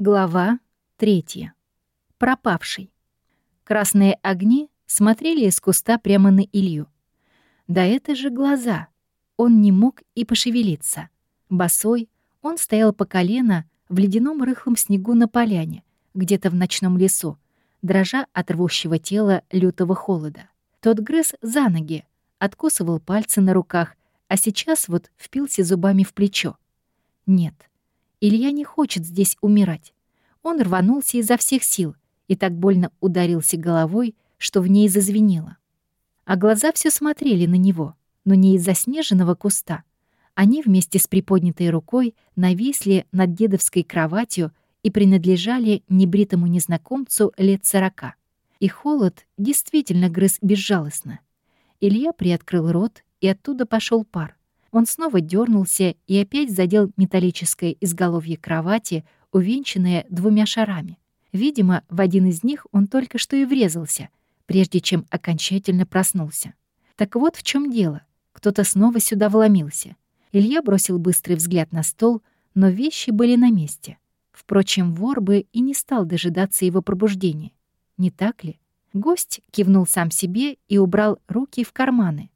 Глава третья. Пропавший. Красные огни смотрели из куста прямо на Илью. Да это же глаза. Он не мог и пошевелиться. Босой, он стоял по колено в ледяном рыхлом снегу на поляне, где-то в ночном лесу, дрожа от рвущего тела лютого холода. Тот грыз за ноги, откусывал пальцы на руках, а сейчас вот впился зубами в плечо. Нет, Илья не хочет здесь умирать. Он рванулся изо всех сил и так больно ударился головой, что в ней зазвенело. А глаза все смотрели на него, но не из заснеженного куста. Они вместе с приподнятой рукой нависли над дедовской кроватью и принадлежали небритому незнакомцу лет сорока. И холод действительно грыз безжалостно. Илья приоткрыл рот, и оттуда пошел пар. Он снова дернулся и опять задел металлическое изголовье кровати, увенчанное двумя шарами. Видимо, в один из них он только что и врезался, прежде чем окончательно проснулся. Так вот в чем дело. Кто-то снова сюда вломился. Илья бросил быстрый взгляд на стол, но вещи были на месте. Впрочем, вор бы и не стал дожидаться его пробуждения. Не так ли? Гость кивнул сам себе и убрал руки в карманы.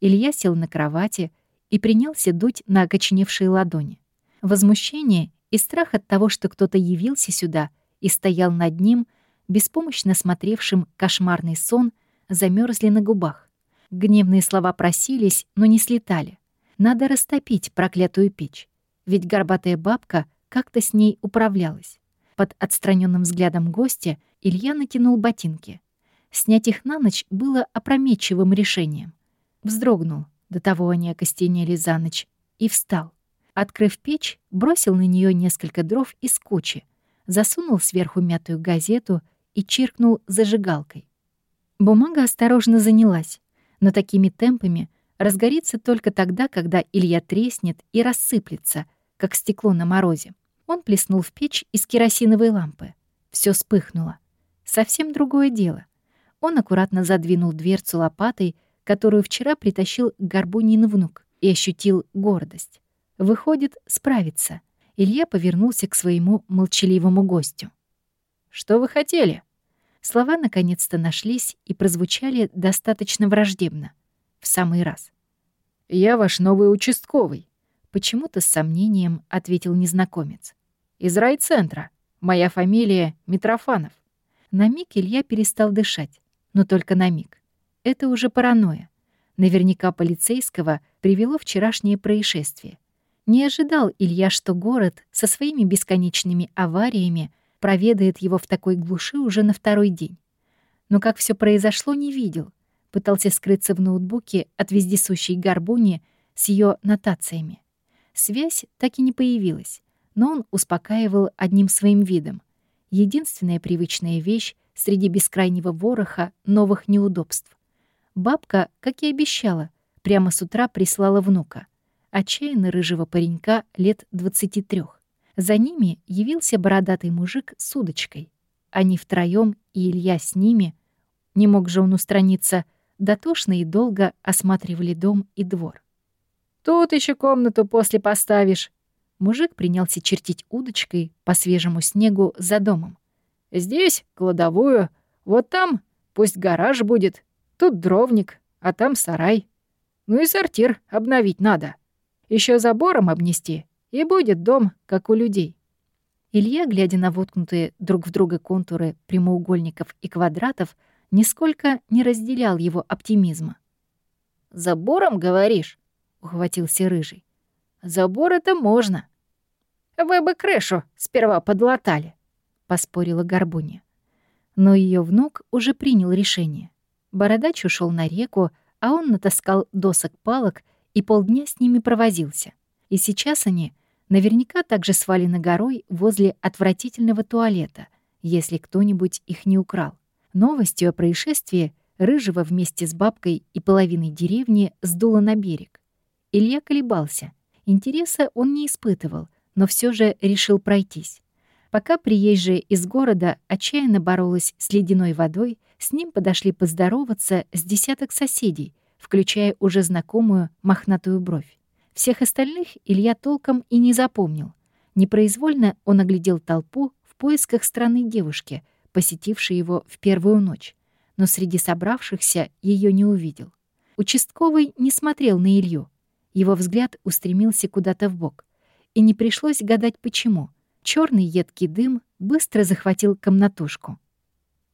Илья сел на кровати, и принялся дуть на окоченевшие ладони. Возмущение и страх от того, что кто-то явился сюда и стоял над ним, беспомощно смотревшим кошмарный сон, замерзли на губах. Гневные слова просились, но не слетали. Надо растопить проклятую печь, ведь горбатая бабка как-то с ней управлялась. Под отстраненным взглядом гостя Илья натянул ботинки. Снять их на ночь было опрометчивым решением. Вздрогнул, до того они окостенели за ночь, и встал. Открыв печь, бросил на нее несколько дров из кучи, засунул сверху мятую газету и чиркнул зажигалкой. Бумага осторожно занялась, но такими темпами разгорится только тогда, когда Илья треснет и рассыплется, как стекло на морозе. Он плеснул в печь из керосиновой лампы. Все вспыхнуло. Совсем другое дело. Он аккуратно задвинул дверцу лопатой, которую вчера притащил Горбунин внук, и ощутил гордость. Выходит, справится. Илья повернулся к своему молчаливому гостю. «Что вы хотели?» Слова наконец-то нашлись и прозвучали достаточно враждебно. В самый раз. «Я ваш новый участковый», — почему-то с сомнением ответил незнакомец. «Из райцентра. Моя фамилия Митрофанов». На миг Илья перестал дышать, но только на миг. Это уже паранойя. Наверняка полицейского привело вчерашнее происшествие. Не ожидал Илья, что город со своими бесконечными авариями проведает его в такой глуши уже на второй день. Но как все произошло, не видел. Пытался скрыться в ноутбуке от вездесущей горбуни с ее нотациями. Связь так и не появилась, но он успокаивал одним своим видом. Единственная привычная вещь среди бескрайнего вороха новых неудобств. Бабка, как и обещала, прямо с утра прислала внука. Отчаянно рыжего паренька лет 23. За ними явился бородатый мужик с удочкой. Они втроем и Илья с ними, не мог же он устраниться, дотошно и долго осматривали дом и двор. «Тут еще комнату после поставишь». Мужик принялся чертить удочкой по свежему снегу за домом. «Здесь кладовую, вот там пусть гараж будет, Тут дровник, а там сарай. Ну и сортир обновить надо. Еще забором обнести, и будет дом, как у людей». Илья, глядя на воткнутые друг в друга контуры прямоугольников и квадратов, нисколько не разделял его оптимизма. «Забором, говоришь?» — ухватился Рыжий. «Забор это можно». «Вы бы крышу сперва подлатали», — поспорила Горбунья. Но ее внук уже принял решение. Бородач ушел на реку, а он натаскал досок палок и полдня с ними провозился. И сейчас они наверняка также свалены горой возле отвратительного туалета, если кто-нибудь их не украл. Новостью о происшествии Рыжего вместе с бабкой и половиной деревни сдуло на берег. Илья колебался. Интереса он не испытывал, но все же решил пройтись. Пока приезжая из города отчаянно боролась с ледяной водой, с ним подошли поздороваться с десяток соседей, включая уже знакомую мохнатую бровь. Всех остальных Илья толком и не запомнил. Непроизвольно он оглядел толпу поисках странной девушки, посетившей его в первую ночь, но среди собравшихся ее не увидел. Участковый не смотрел на Илью. Его взгляд устремился куда-то в бок, И не пришлось гадать, почему. Черный едкий дым быстро захватил комнатушку.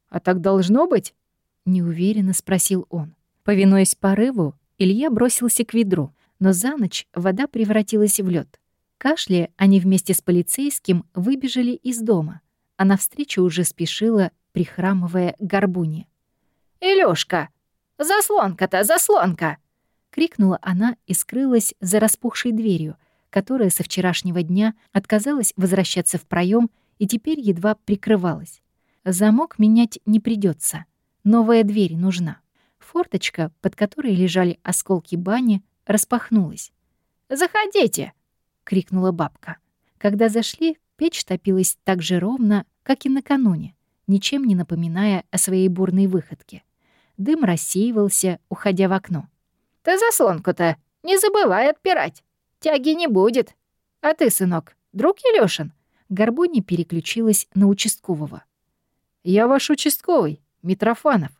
«А так должно быть?» — неуверенно спросил он. Повинуясь порыву, Илья бросился к ведру, но за ночь вода превратилась в лед. Кашляя, они вместе с полицейским выбежали из дома, а навстречу уже спешила, прихрамывая горбунья. «Илюшка, заслонка-то, заслонка!» — крикнула она и скрылась за распухшей дверью, которая со вчерашнего дня отказалась возвращаться в проем и теперь едва прикрывалась. Замок менять не придется. Новая дверь нужна. Форточка, под которой лежали осколки бани, распахнулась. «Заходите!» — крикнула бабка. Когда зашли, печь топилась так же ровно, как и накануне, ничем не напоминая о своей бурной выходке. Дым рассеивался, уходя в окно. «Ты заслонку-то не забывай отпирать. Тяги не будет. А ты, сынок, друг Илюшин?» Горбуни переключилась на участкового. «Я ваш участковый, Митрофанов».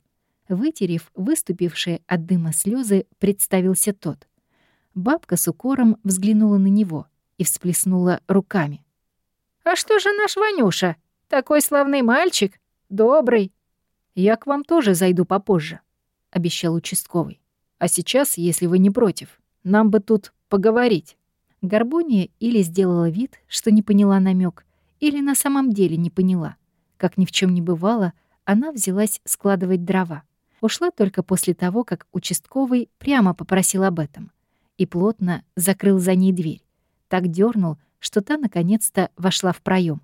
Вытерев выступившие от дыма слезы, представился тот. Бабка с укором взглянула на него и всплеснула руками. «А что же наш Ванюша? Такой славный мальчик, добрый». «Я к вам тоже зайду попозже», — обещал участковый. «А сейчас, если вы не против, нам бы тут поговорить». Горбуния или сделала вид, что не поняла намек, или на самом деле не поняла. Как ни в чем не бывало, она взялась складывать дрова. Ушла только после того, как участковый прямо попросил об этом. И плотно закрыл за ней дверь. Так дернул, что та наконец-то вошла в проем.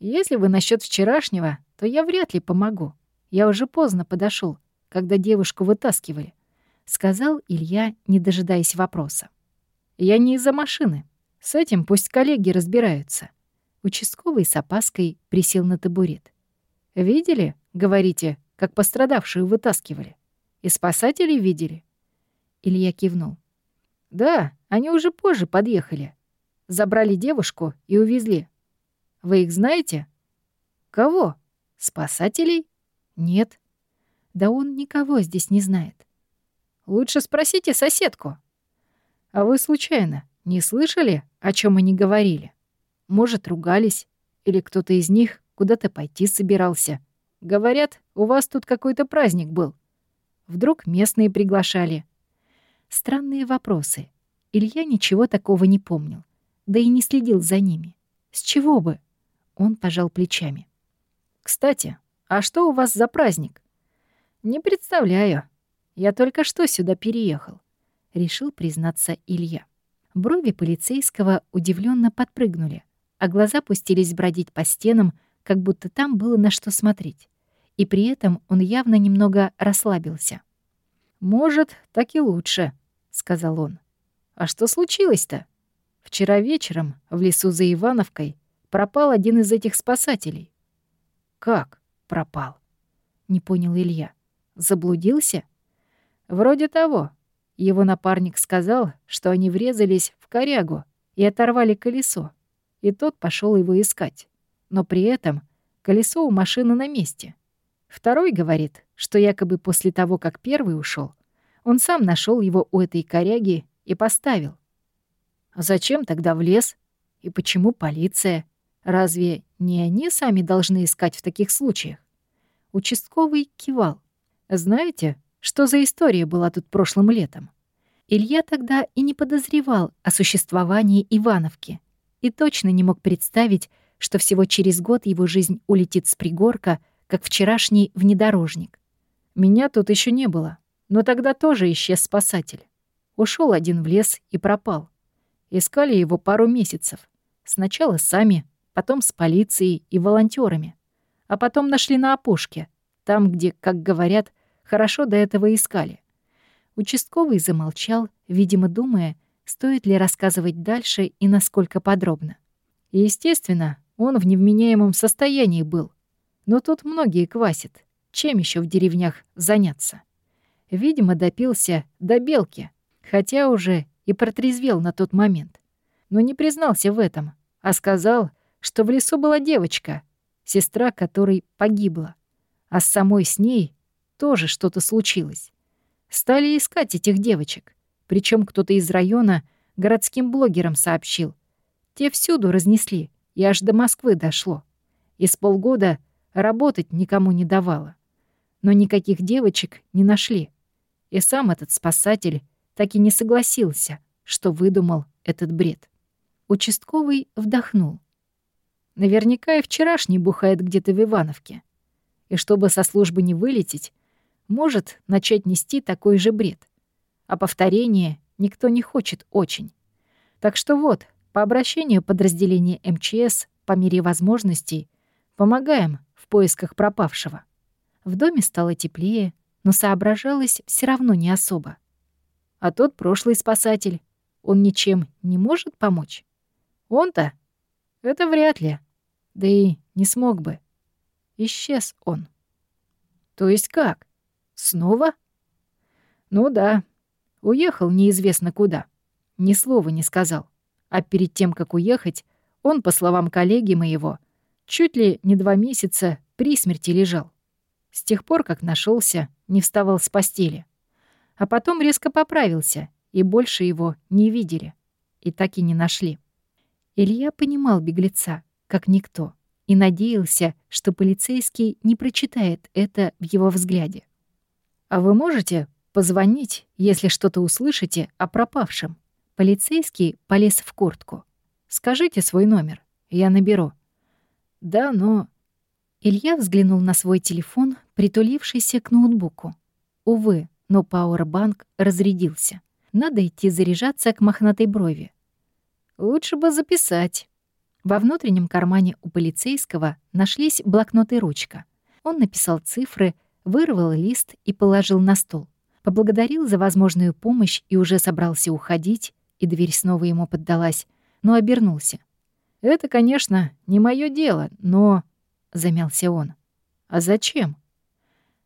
«Если вы насчет вчерашнего, то я вряд ли помогу. Я уже поздно подошел, когда девушку вытаскивали», — сказал Илья, не дожидаясь вопроса. «Я не из-за машины. С этим пусть коллеги разбираются». Участковый с опаской присел на табурет. «Видели, говорите, как пострадавшую вытаскивали? И спасатели видели?» Илья кивнул. «Да, они уже позже подъехали. Забрали девушку и увезли. Вы их знаете? Кого? Спасателей? Нет. Да он никого здесь не знает. Лучше спросите соседку. А вы случайно не слышали, о чем они говорили? Может, ругались? Или кто-то из них куда-то пойти собирался? Говорят, у вас тут какой-то праздник был. Вдруг местные приглашали. Странные вопросы. Илья ничего такого не помнил да и не следил за ними. С чего бы? Он пожал плечами. «Кстати, а что у вас за праздник?» «Не представляю. Я только что сюда переехал», — решил признаться Илья. Брови полицейского удивленно подпрыгнули, а глаза пустились бродить по стенам, как будто там было на что смотреть. И при этом он явно немного расслабился. «Может, так и лучше», — сказал он. «А что случилось-то?» Вчера вечером в лесу за Ивановкой пропал один из этих спасателей. Как пропал? Не понял Илья. Заблудился? Вроде того. Его напарник сказал, что они врезались в корягу и оторвали колесо, и тот пошел его искать. Но при этом колесо у машины на месте. Второй говорит, что якобы после того, как первый ушел, он сам нашел его у этой коряги и поставил. А зачем тогда в лес? И почему полиция? Разве не они сами должны искать в таких случаях? Участковый кивал. Знаете, что за история была тут прошлым летом? Илья тогда и не подозревал о существовании Ивановки и точно не мог представить, что всего через год его жизнь улетит с пригорка, как вчерашний внедорожник. Меня тут еще не было, но тогда тоже исчез спасатель. Ушел один в лес и пропал. Искали его пару месяцев. Сначала сами, потом с полицией и волонтерами, А потом нашли на опушке, там, где, как говорят, хорошо до этого искали. Участковый замолчал, видимо, думая, стоит ли рассказывать дальше и насколько подробно. И, естественно, он в невменяемом состоянии был. Но тут многие квасят. Чем еще в деревнях заняться? Видимо, допился до белки, хотя уже и протрезвел на тот момент. Но не признался в этом, а сказал, что в лесу была девочка, сестра которой погибла, а с самой с ней тоже что-то случилось. Стали искать этих девочек, причем кто-то из района городским блогерам сообщил. Те всюду разнесли, и аж до Москвы дошло. И с полгода работать никому не давала. Но никаких девочек не нашли. И сам этот спасатель так и не согласился, что выдумал этот бред. Участковый вдохнул. Наверняка и вчерашний бухает где-то в Ивановке. И чтобы со службы не вылететь, может начать нести такой же бред. А повторение никто не хочет очень. Так что вот, по обращению подразделения МЧС по мере возможностей помогаем в поисках пропавшего. В доме стало теплее, но соображалось все равно не особо. А тот прошлый спасатель, он ничем не может помочь? Он-то? Это вряд ли. Да и не смог бы. Исчез он. То есть как? Снова? Ну да. Уехал неизвестно куда. Ни слова не сказал. А перед тем, как уехать, он, по словам коллеги моего, чуть ли не два месяца при смерти лежал. С тех пор, как нашелся, не вставал с постели. А потом резко поправился, и больше его не видели. И так и не нашли. Илья понимал беглеца, как никто, и надеялся, что полицейский не прочитает это в его взгляде. «А вы можете позвонить, если что-то услышите о пропавшем?» Полицейский полез в куртку. «Скажите свой номер, я наберу». «Да, но...» Илья взглянул на свой телефон, притулившийся к ноутбуку. Увы, но пауэрбанк разрядился. Надо идти заряжаться к мохнатой брови. Лучше бы записать. Во внутреннем кармане у полицейского нашлись блокнот и ручка. Он написал цифры, вырвал лист и положил на стол. Поблагодарил за возможную помощь и уже собрался уходить, и дверь снова ему поддалась, но обернулся. «Это, конечно, не мое дело, но...» — замялся он. «А зачем?»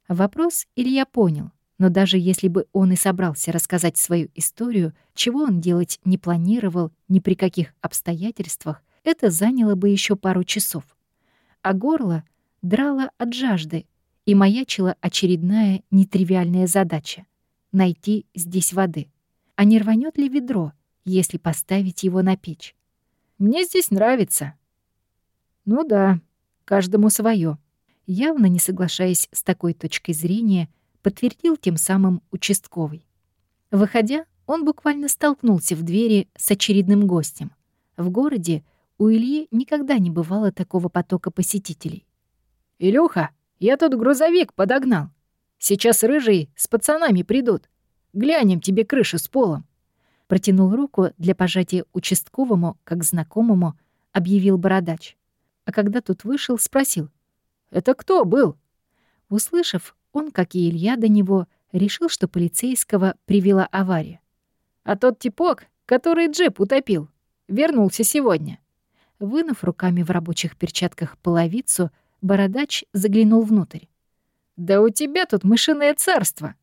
Вопрос Илья понял, но даже если бы он и собрался рассказать свою историю, чего он делать не планировал ни при каких обстоятельствах, это заняло бы еще пару часов. А горло драло от жажды, и маячила очередная нетривиальная задача — найти здесь воды. А не рванет ли ведро — если поставить его на печь. Мне здесь нравится. Ну да, каждому свое. Явно не соглашаясь с такой точкой зрения, подтвердил тем самым участковый. Выходя, он буквально столкнулся в двери с очередным гостем. В городе у Ильи никогда не бывало такого потока посетителей. «Илюха, я тут грузовик подогнал. Сейчас рыжий с пацанами придут. Глянем тебе крышу с полом. Протянул руку для пожатия участковому, как знакомому, объявил бородач. А когда тут вышел, спросил. «Это кто был?» Услышав, он, как и Илья до него, решил, что полицейского привела авария. «А тот типок, который джип утопил, вернулся сегодня». Вынув руками в рабочих перчатках половицу, бородач заглянул внутрь. «Да у тебя тут мышиное царство!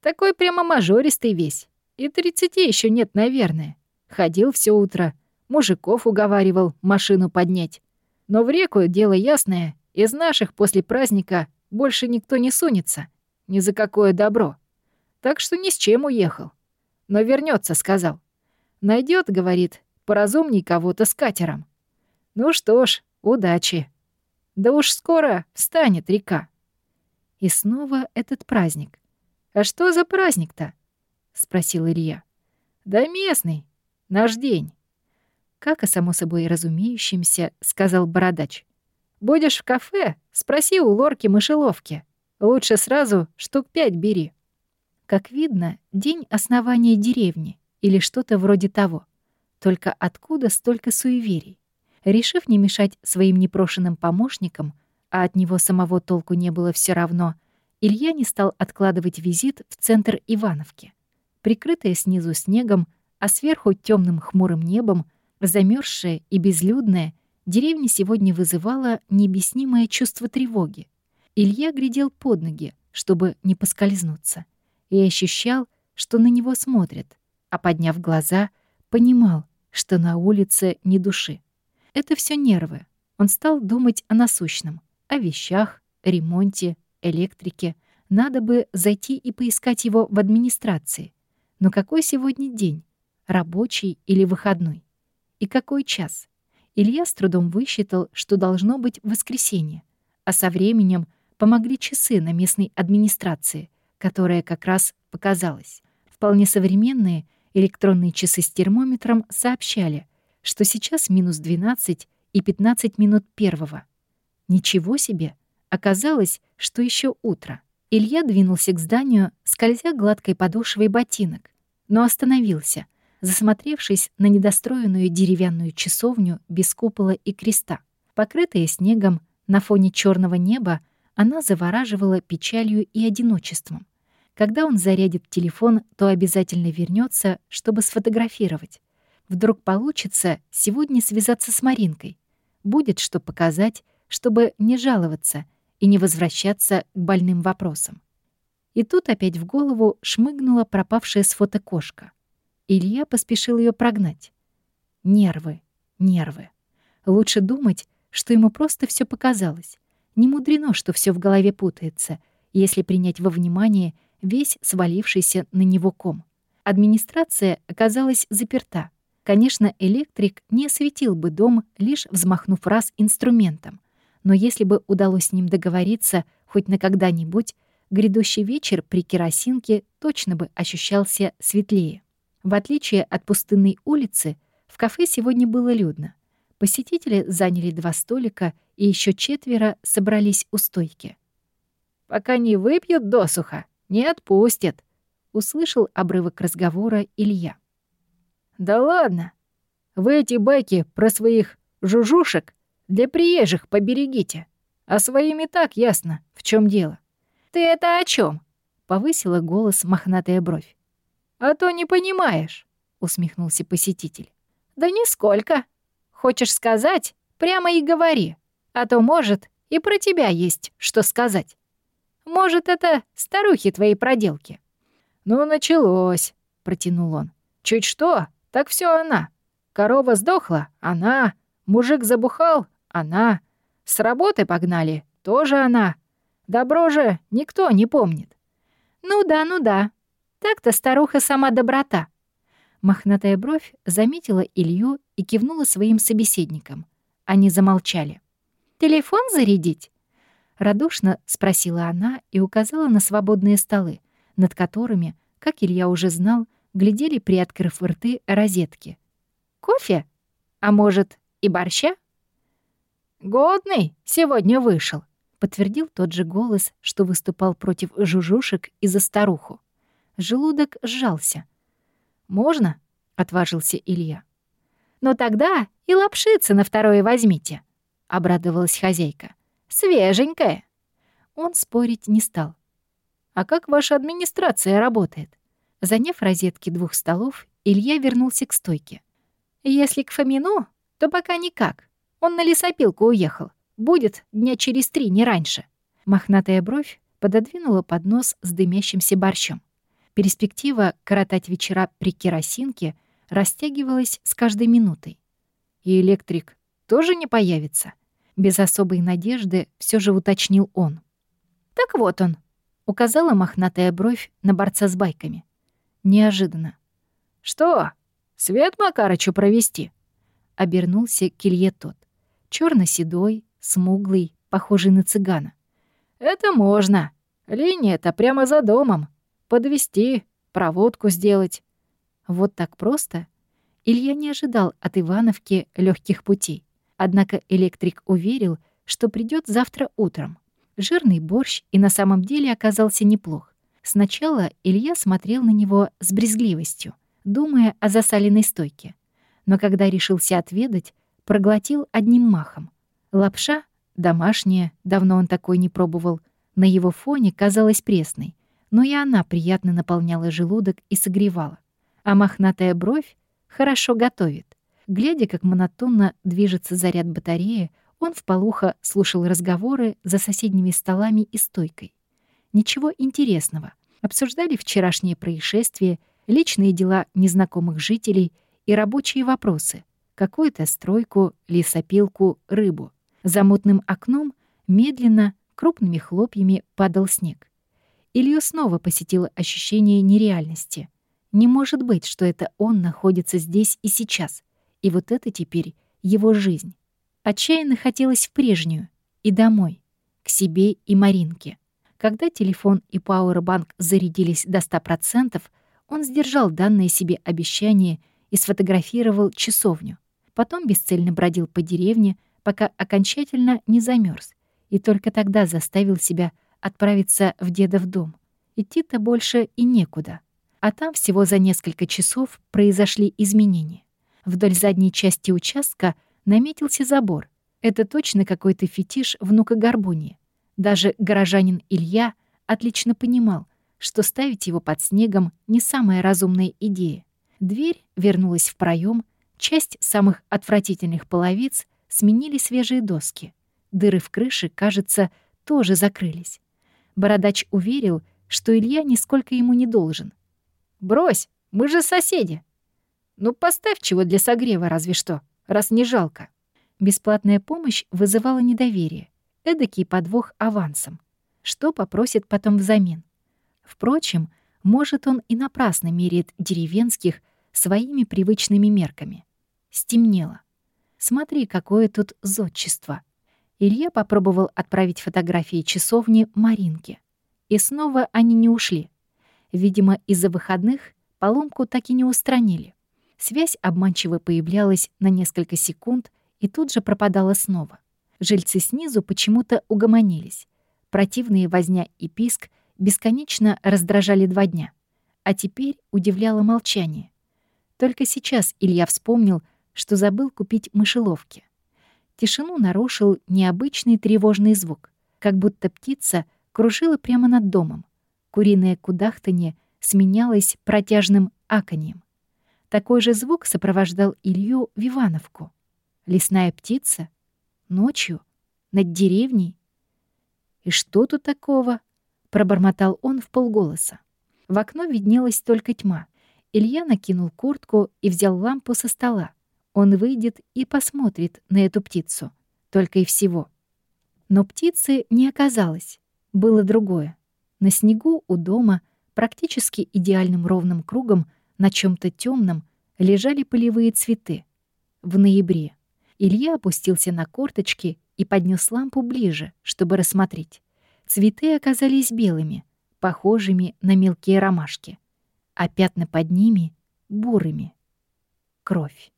Такой прямо мажористый весь. И тридцати еще нет, наверное. Ходил все утро, мужиков уговаривал машину поднять. Но в реку дело ясное, из наших после праздника больше никто не сунется. Ни за какое добро. Так что ни с чем уехал. Но вернется, сказал. Найдет, говорит, поразумней кого-то с катером. Ну что ж, удачи. Да уж скоро встанет река. И снова этот праздник. А что за праздник-то? — спросил Илья. «Да местный. Наш день». Как и само собой разумеющимся, сказал Бородач. «Будешь в кафе? Спроси у лорки мышеловки. Лучше сразу штук пять бери». Как видно, день основания деревни или что-то вроде того. Только откуда столько суеверий? Решив не мешать своим непрошенным помощникам, а от него самого толку не было все равно, Илья не стал откладывать визит в центр Ивановки прикрытая снизу снегом, а сверху темным хмурым небом, замерзшая и безлюдная, деревня сегодня вызывала необъяснимое чувство тревоги. Илья глядел под ноги, чтобы не поскользнуться, и ощущал, что на него смотрят, а подняв глаза, понимал, что на улице ни души. Это все нервы. Он стал думать о насущном, о вещах, ремонте, электрике. Надо бы зайти и поискать его в администрации. Но какой сегодня день? Рабочий или выходной? И какой час? Илья с трудом высчитал, что должно быть воскресенье, а со временем помогли часы на местной администрации, которая как раз показалась. Вполне современные электронные часы с термометром сообщали, что сейчас минус 12 и 15 минут первого. Ничего себе! Оказалось, что еще утро. Илья двинулся к зданию, скользя гладкой подошвой ботинок, но остановился, засмотревшись на недостроенную деревянную часовню без купола и креста. Покрытая снегом, на фоне черного неба, она завораживала печалью и одиночеством. Когда он зарядит телефон, то обязательно вернется, чтобы сфотографировать. Вдруг получится сегодня связаться с Маринкой. Будет что показать, чтобы не жаловаться и не возвращаться к больным вопросам. И тут опять в голову шмыгнула пропавшая с фото кошка. Илья поспешил ее прогнать. Нервы, нервы. Лучше думать, что ему просто все показалось. Не мудрено, что все в голове путается, если принять во внимание весь свалившийся на него ком. Администрация оказалась заперта. Конечно, электрик не осветил бы дом, лишь взмахнув раз инструментом. Но если бы удалось с ним договориться хоть на когда-нибудь, грядущий вечер при керосинке точно бы ощущался светлее. В отличие от пустынной улицы, в кафе сегодня было людно. Посетители заняли два столика, и еще четверо собрались у стойки. «Пока не выпьют досуха, не отпустят», — услышал обрывок разговора Илья. «Да ладно. Вы эти байки про своих жужушек для приезжих поберегите. А своими так ясно, в чем дело». «Ты это о чем? повысила голос мохнатая бровь. «А то не понимаешь», — усмехнулся посетитель. «Да нисколько. Хочешь сказать, прямо и говори. А то, может, и про тебя есть что сказать. Может, это старухи твои проделки». «Ну, началось», — протянул он. «Чуть что, так все она. Корова сдохла — она. Мужик забухал — она. С работы погнали — тоже она. Добро же никто не помнит». «Ну да, ну да. Так-то старуха сама доброта». Мохнатая бровь заметила Илью и кивнула своим собеседникам. Они замолчали. «Телефон зарядить?» Радушно спросила она и указала на свободные столы, над которыми, как Илья уже знал, глядели, приоткрыв рты, розетки. «Кофе? А может, и борща?» «Годный сегодня вышел», — подтвердил тот же голос, что выступал против жужушек и за старуху. Желудок сжался. «Можно?» — отважился Илья. «Ну тогда и лапшицы на второе возьмите», — обрадовалась хозяйка. «Свеженькая». Он спорить не стал. «А как ваша администрация работает?» Заняв розетки двух столов, Илья вернулся к стойке. «Если к Фомину, то пока никак. Он на лесопилку уехал. Будет дня через три, не раньше». Мохнатая бровь пододвинула поднос с дымящимся борщом. Перспектива коротать вечера при керосинке растягивалась с каждой минутой. И электрик тоже не появится. Без особой надежды все же уточнил он. «Так вот он», — указала мохнатая бровь на борца с байками. Неожиданно. «Что, свет Макарычу провести?» Обернулся к Илье тот. черно седой смуглый, похожий на цыгана. «Это можно. Линия-то прямо за домом. Подвести, проводку сделать». Вот так просто? Илья не ожидал от Ивановки легких путей. Однако электрик уверил, что придет завтра утром. Жирный борщ и на самом деле оказался неплох. Сначала Илья смотрел на него с брезгливостью, думая о засаленной стойке. Но когда решился отведать, проглотил одним махом. Лапша, домашняя, давно он такой не пробовал, на его фоне казалась пресной, но и она приятно наполняла желудок и согревала. А мохнатая бровь хорошо готовит. Глядя, как монотонно движется заряд батареи, он вполуха слушал разговоры за соседними столами и стойкой. Ничего интересного. Обсуждали вчерашние происшествия, личные дела незнакомых жителей и рабочие вопросы. Какую-то стройку, лесопилку, рыбу. За мутным окном медленно, крупными хлопьями падал снег. Илью снова посетило ощущение нереальности. Не может быть, что это он находится здесь и сейчас. И вот это теперь его жизнь. Отчаянно хотелось в прежнюю и домой, к себе и Маринке. Когда телефон и пауэрбанк зарядились до 100%, он сдержал данное себе обещание и сфотографировал часовню. Потом бесцельно бродил по деревне, пока окончательно не замерз, и только тогда заставил себя отправиться в дедов дом. Идти-то больше и некуда. А там всего за несколько часов произошли изменения. Вдоль задней части участка наметился забор. Это точно какой-то фетиш внука Горбуни. Даже горожанин Илья отлично понимал, что ставить его под снегом — не самая разумная идея. Дверь вернулась в проем, часть самых отвратительных половиц сменили свежие доски. Дыры в крыше, кажется, тоже закрылись. Бородач уверил, что Илья нисколько ему не должен. «Брось, мы же соседи!» «Ну, поставь чего для согрева разве что, раз не жалко». Бесплатная помощь вызывала недоверие. Эдакий подвох авансом. Что попросит потом взамен? Впрочем, может, он и напрасно меряет деревенских своими привычными мерками. Стемнело. Смотри, какое тут зодчество. Илья попробовал отправить фотографии часовни Маринке. И снова они не ушли. Видимо, из-за выходных поломку так и не устранили. Связь обманчиво появлялась на несколько секунд и тут же пропадала снова. Жильцы снизу почему-то угомонились. Противные возня и писк бесконечно раздражали два дня. А теперь удивляло молчание. Только сейчас Илья вспомнил, что забыл купить мышеловки. Тишину нарушил необычный тревожный звук, как будто птица кружила прямо над домом. Куриное кудахтанье сменялось протяжным аканьем. Такой же звук сопровождал Илью в Ивановку. Лесная птица — Ночью? Над деревней? «И что тут такого?» — пробормотал он в полголоса. В окно виднелась только тьма. Илья накинул куртку и взял лампу со стола. Он выйдет и посмотрит на эту птицу. Только и всего. Но птицы не оказалось. Было другое. На снегу у дома, практически идеальным ровным кругом, на чем то темном лежали полевые цветы. В ноябре. Илья опустился на корточки и поднес лампу ближе, чтобы рассмотреть. Цветы оказались белыми, похожими на мелкие ромашки, а пятна под ними — бурыми. Кровь.